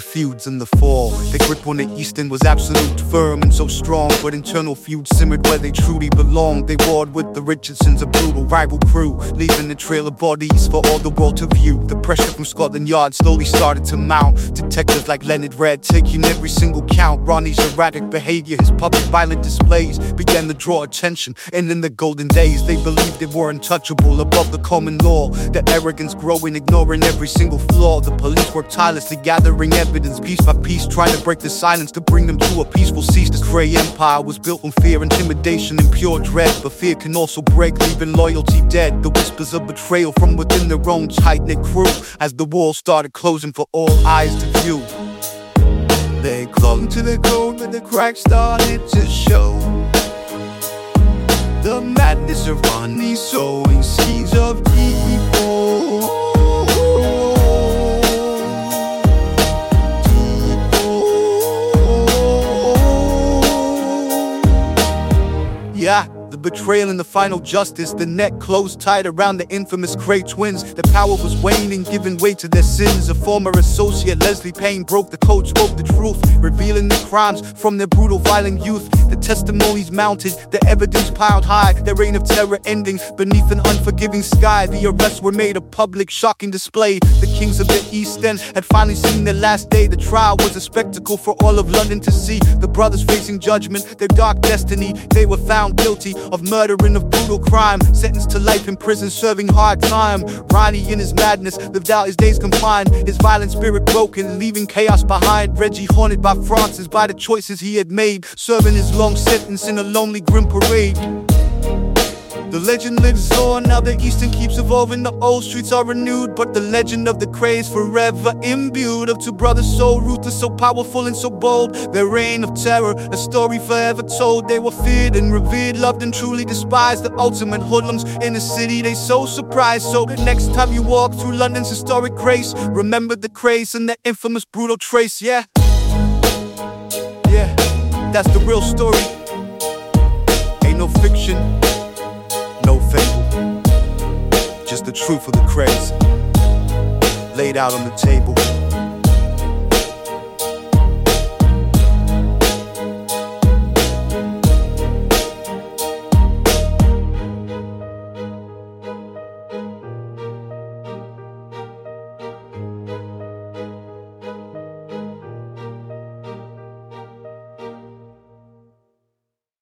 feuds in the fall. Their grip on the East End was absolute, firm and so strong. But internal feuds simmered where they truly belonged. They warred with the Richardsons, a brutal rival crew, leaving a trail of bodies for all the world to view. The pressure from Scotland Yard slowly started to mount. Detectives like Leonard Red taking every single count. Ronnie's erratic behavior, his public violent displays began to draw attention. And in the golden days, they believed they were untouchable above the common law. Their arrogance growing, ignoring every single flaw. The police worked tirelessly, gathering evidence piece by piece, trying to break the silence to bring them to a peaceful cease. This grey Empire was built on fear, intimidation, and pure dread. But fear can also break, leaving loyalty dead. The whispers of betrayal from within their own tight knit crew as the walls started closing for all eyes to view. They clung to the code, but the cracks started to show. The madness of Ronnie sowing seeds of Yeah, the betrayal and the final justice, the net closed tight around the infamous Kray twins. The power was waning, giving way to their sins. A former associate, Leslie Payne, broke the code, spoke the truth, revealing the crimes from their brutal, violent youth. The testimonies mounted, the evidence piled high, their reign of terror ending beneath an unforgiving sky. The arrests were made a public, shocking display. The kings of the East End had finally seen their last day. The trial was a spectacle for all of London to see. The brothers facing judgment, their dark destiny. They were found guilty of murder and of brutal crime, sentenced to life in prison, serving hard time. Ronnie, in his madness, lived out his days confined, his violent spirit broken, leaving chaos behind. Reggie haunted by Frances, by the choices he had made, serving his long sentence in a lonely grim parade. The legend lives on, now the East End keeps evolving. The old streets are renewed, but the legend of the Krays forever imbued. Of two brothers so ruthless, so powerful, and so bold. Their reign of terror, a story forever told. They were feared and revered, loved and truly despised. The ultimate hoodlums in the city, they so surprised. So next time you walk through London's historic grace, remember the Krays and the infamous brutal trace, yeah? Yeah, that's the real story. Ain't no fiction no fable. Just the truth of the Krays laid out on the table.